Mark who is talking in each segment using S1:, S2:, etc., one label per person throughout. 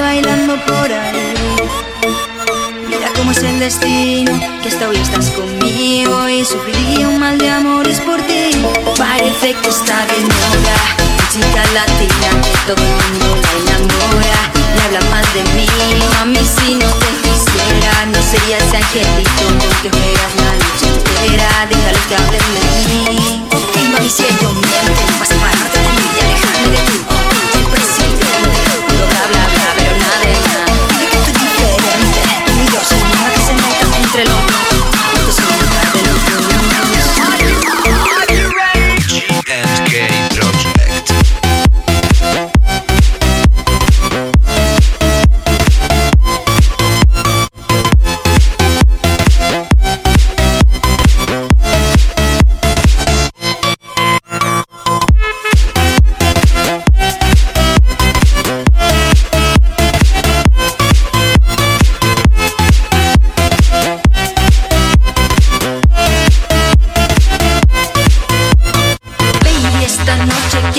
S1: bailando por ahí. Mira cómo es el destino, que hasta hoy estás conmigo y sufriría un mal de amores por ti. Parece que está de moda, chica latina todo el mundo la enamora. Le habla más de mí, mami si no te quisiera, no sería ese angelito con que la noche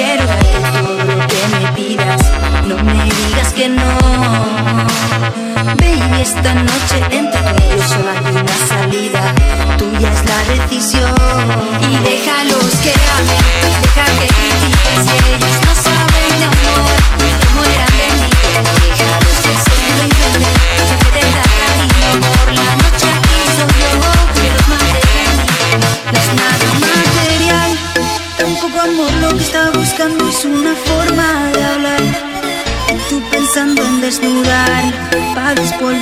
S1: quiero tampoco amor lo que está buscando es una forma de hablar. Tú pensando en desnudar, para después